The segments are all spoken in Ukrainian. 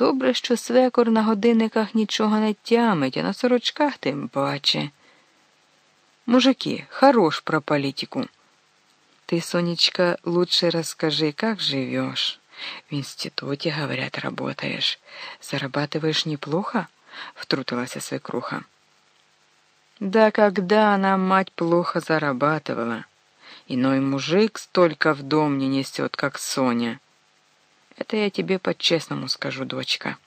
Добре, що свекор на годинниках нічого не тямить, а на сорочках тим паче. Мужики, хорош про політику. Ты, Сонечка, лучше расскажи, как живешь. В институте, говорят, работаешь. Зарабатываешь неплохо? Втрутилась свекруха. Да когда она, мать, плохо зарабатывала? Иной мужик столько в дом не несет, как Соня. Это я тебе по-честному скажу, дочка.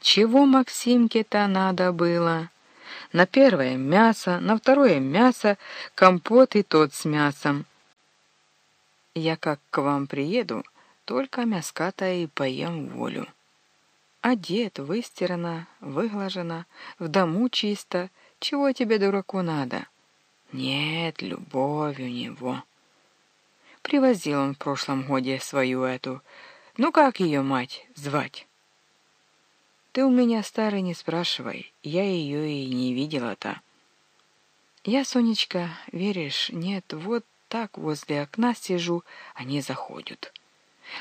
Чего Максимке-то надо было? На первое мясо, на второе мясо, компот и тот с мясом. Я как к вам приеду, только мяска-то и поем волю. Одет, выстирано, выглажено, в дому чисто. Чего тебе, дураку, надо? Нет, любовь у него. Привозил он в прошлом годе свою эту... Ну, как ее мать звать? Ты у меня, старый, не спрашивай. Я ее и не видела-то. Я, Сонечка, веришь, нет, вот так возле окна сижу, они заходят.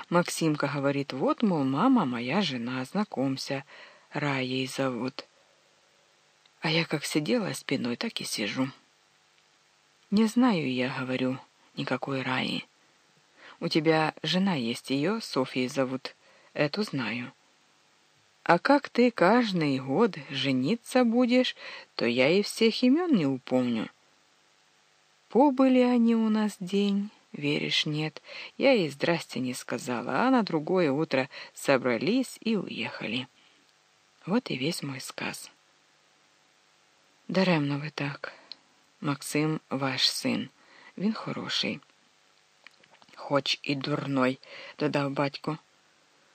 Максимка говорит, вот, мол, мама моя жена, знакомься, Раей зовут. А я как сидела спиной, так и сижу. Не знаю я, говорю, никакой Раи. У тебя жена есть, ее Софьей зовут. Эту знаю. А как ты каждый год жениться будешь, то я и всех имен не упомню. Побыли они у нас день, веришь, нет. Я ей здрасте не сказала, а на другое утро собрались и уехали. Вот и весь мой сказ. Даремно ви так. Максим ваш син. Він хороший. Хоч і дурной, додав батько.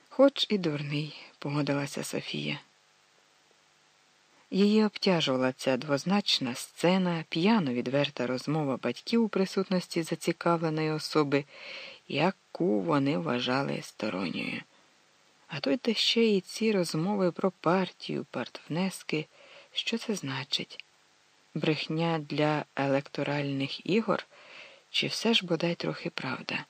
Хоч і дурний, погодилася Софія. Її обтяжувала ця двозначна сцена, п'яно відверта розмова батьків у присутності зацікавленої особи, яку вони вважали сторонньою. А то й ще й ці розмови про партію, партвнески, що це значить? Брехня для електоральних ігор, чи все ж бодай трохи правда?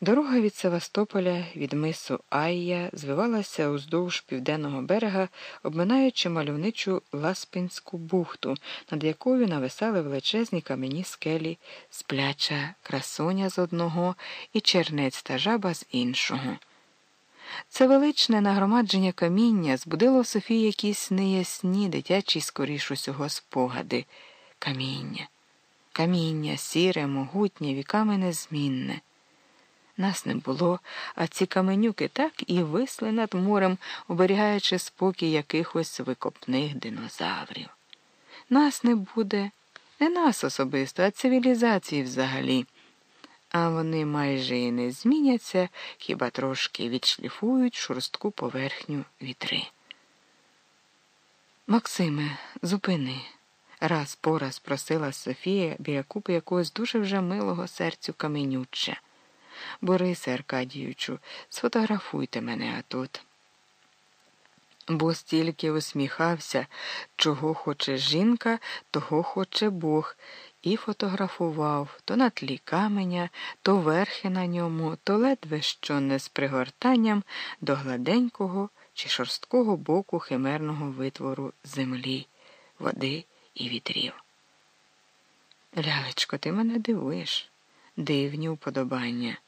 Дорога від Севастополя від мису Айя звивалася уздовж південного берега, обминаючи мальовничу Ласпинську бухту, над якою нависали величезні кам'яні скелі, спляча красоня з одного і чернець та жаба з іншого. Це величне нагромадження каміння збудило Софії якісь неясні, дитячі, скоріш усього, спогади. Каміння, каміння, сіре, могутнє, віками незмінне. Нас не було, а ці каменюки так і висли над морем, оберігаючи спокій якихось викопних динозаврів. Нас не буде, не нас особисто, а цивілізації взагалі. А вони майже і не зміняться, хіба трошки відшліфують шорстку поверхню вітри. Максиме, зупини, раз по раз просила Софія біля купи якогось дуже вже милого серцю каменюча. Борисе Аркадійовичу, сфотографуйте мене атут. Бо стільки усміхався, чого хоче жінка, того хоче Бог, і фотографував то на тлі каменя, то верхи на ньому, то ледве що не з пригортанням до гладенького чи шорсткого боку химерного витвору землі, води і вітрів. Лялечко, ти мене дивуєш, дивні уподобання.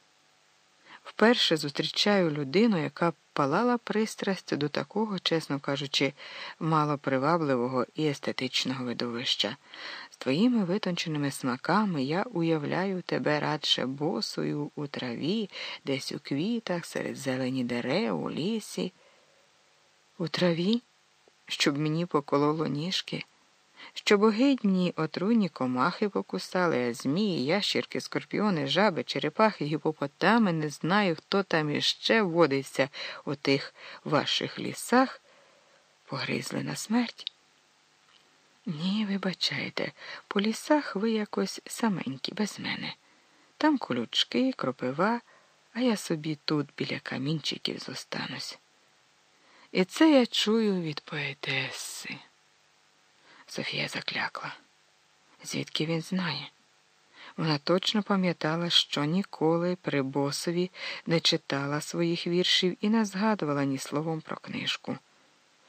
Вперше зустрічаю людину, яка палала пристрасть до такого, чесно кажучи, малопривабливого і естетичного видовища. З твоїми витонченими смаками я уявляю тебе радше босою у траві, десь у квітах, серед зелені дерев, у лісі. У траві, щоб мені покололо ніжки щоб огидні отруйні комахи покусали, а змії, ящірки, скорпіони, жаби, черепахи, гіпопотами, не знаю, хто там іще водиться у тих ваших лісах, погризли на смерть. Ні, вибачайте, по лісах ви якось саменькі, без мене. Там колючки, кропива, а я собі тут біля камінчиків зостанусь. І це я чую від поетеси. Софія заклякла. Звідки він знає? Вона точно пам'ятала, що ніколи при босові не читала своїх віршів і не згадувала ні словом про книжку.